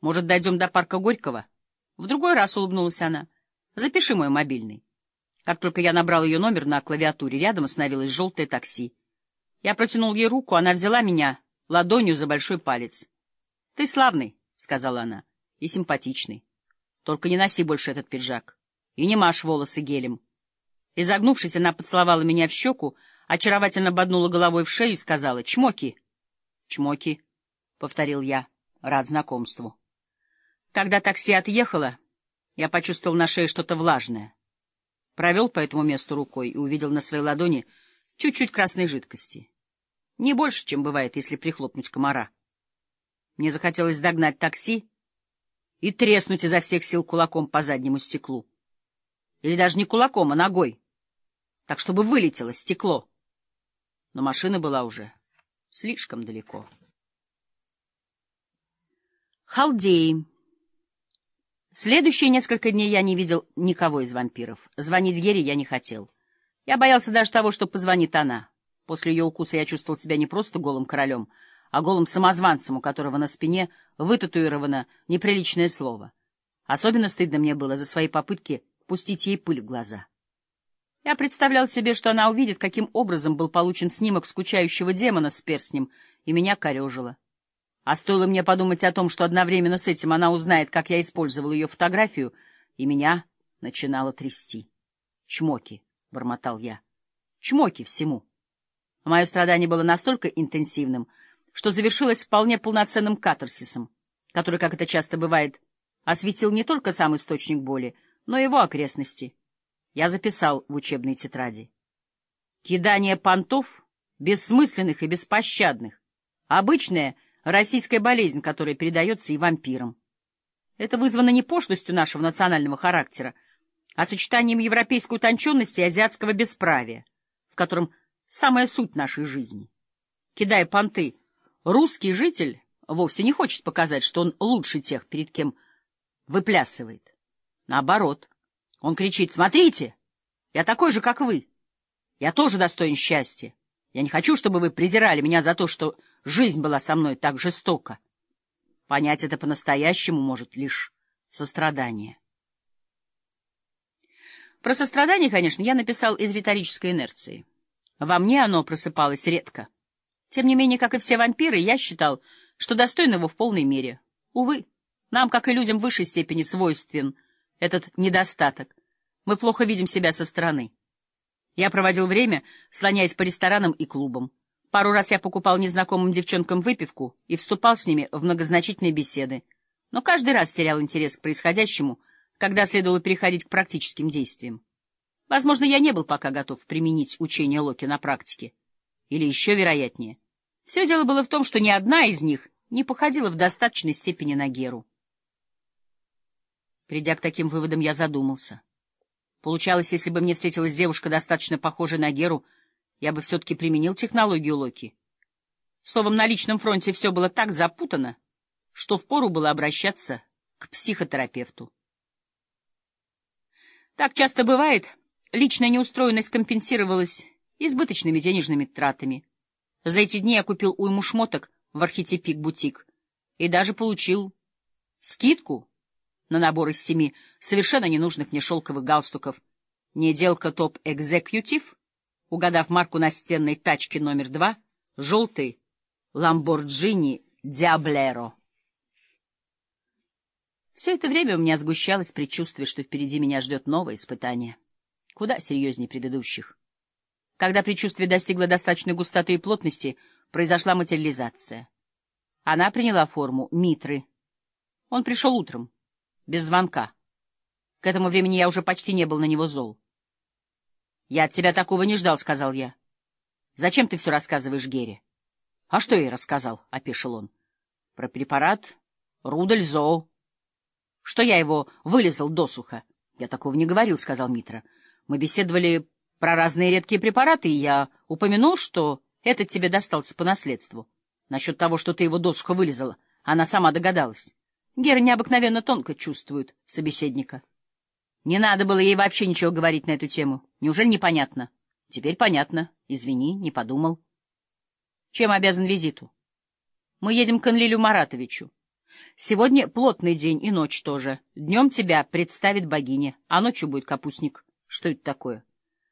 Может, дойдем до парка Горького? В другой раз улыбнулась она. Запиши мой мобильный. Как только я набрал ее номер на клавиатуре, рядом остановилось желтое такси. Я протянул ей руку, она взяла меня ладонью за большой палец. — Ты славный, — сказала она, — и симпатичный. Только не носи больше этот пиджак. И не машь волосы гелем. Изогнувшись, она поцеловала меня в щеку, очаровательно боднула головой в шею и сказала «Чмоки». «Чмоки», — повторил я, рад знакомству. Когда такси отъехало, я почувствовал на шее что-то влажное. Провел по этому месту рукой и увидел на своей ладони чуть-чуть красной жидкости. Не больше, чем бывает, если прихлопнуть комара. Мне захотелось догнать такси и треснуть изо всех сил кулаком по заднему стеклу. Или даже не кулаком, а ногой, так чтобы вылетело стекло. Но машина была уже слишком далеко. Халдеи. Следующие несколько дней я не видел никого из вампиров. Звонить Гере я не хотел. Я боялся даже того, что позвонит она. После ее укуса я чувствовал себя не просто голым королем, а голым самозванцем, у которого на спине вытатуировано неприличное слово. Особенно стыдно мне было за свои попытки пустить ей пыль в глаза. Я представлял себе, что она увидит, каким образом был получен снимок скучающего демона с перстнем, и меня корежило. А стоило мне подумать о том, что одновременно с этим она узнает, как я использовал ее фотографию, и меня начинало трясти. «Чмоки», — бормотал я, — «чмоки всему». Мое страдание было настолько интенсивным, что завершилось вполне полноценным катарсисом, который, как это часто бывает, осветил не только сам источник боли, но и его окрестности. Я записал в учебной тетради. Кидание понтов, бессмысленных и беспощадных, обычная российская болезнь, которая передается и вампирам. Это вызвано не пошлостью нашего национального характера, а сочетанием европейской утонченности и азиатского бесправия, в котором самая суть нашей жизни. Кидая понты, русский житель вовсе не хочет показать, что он лучше тех, перед кем выплясывает. Наоборот, он кричит «Смотрите! Я такой же, как вы! Я тоже достоин счастья! Я не хочу, чтобы вы презирали меня за то, что жизнь была со мной так жестока. Понять это по-настоящему может лишь сострадание». Про сострадание, конечно, я написал из риторической инерции. Во мне оно просыпалось редко. Тем не менее, как и все вампиры, я считал, что достоин его в полной мере. Увы, нам, как и людям в высшей степени, свойствен этот недостаток. Мы плохо видим себя со стороны. Я проводил время, слоняясь по ресторанам и клубам. Пару раз я покупал незнакомым девчонкам выпивку и вступал с ними в многозначительные беседы. Но каждый раз терял интерес к происходящему, когда следовало переходить к практическим действиям. Возможно, я не был пока готов применить учение Локи на практике. Или еще вероятнее. Все дело было в том, что ни одна из них не походила в достаточной степени на Геру. Придя к таким выводам, я задумался. Получалось, если бы мне встретилась девушка, достаточно похожая на Геру, я бы все-таки применил технологию Локи. Словом, на личном фронте все было так запутано, что впору было обращаться к психотерапевту. Так часто бывает — Личная неустроенность компенсировалась избыточными денежными тратами. За эти дни я купил уйму шмоток в архетипик-бутик и даже получил скидку на набор из семи совершенно ненужных мне шелковых галстуков. Неделка топ-экзекьютив, угадав марку настенной тачки номер два, желтый Ламборджини Диаблеро. Все это время у меня сгущалось предчувствие, что впереди меня ждет новое испытание куда серьезнее предыдущих. Когда предчувствие достигло достаточной густоты и плотности, произошла материализация. Она приняла форму Митры. Он пришел утром, без звонка. К этому времени я уже почти не был на него зол. — Я от тебя такого не ждал, — сказал я. — Зачем ты все рассказываешь Гере? — А что я ей рассказал? — опешил он. — Про препарат Рудель Зоо. — Что я его вылезал досуха? — Я такого не говорил, — сказал Митра. — мы беседовали про разные редкие препараты, и я упомянул, что этот тебе достался по наследству. Насчет того, что ты его досуха вылезала, она сама догадалась. Гера необыкновенно тонко чувствует собеседника. Не надо было ей вообще ничего говорить на эту тему. Неужели непонятно? Теперь понятно. Извини, не подумал. Чем обязан визиту? Мы едем к Анлилю Маратовичу. Сегодня плотный день и ночь тоже. Днем тебя представит богиня, а ночью будет капустник. Что это такое?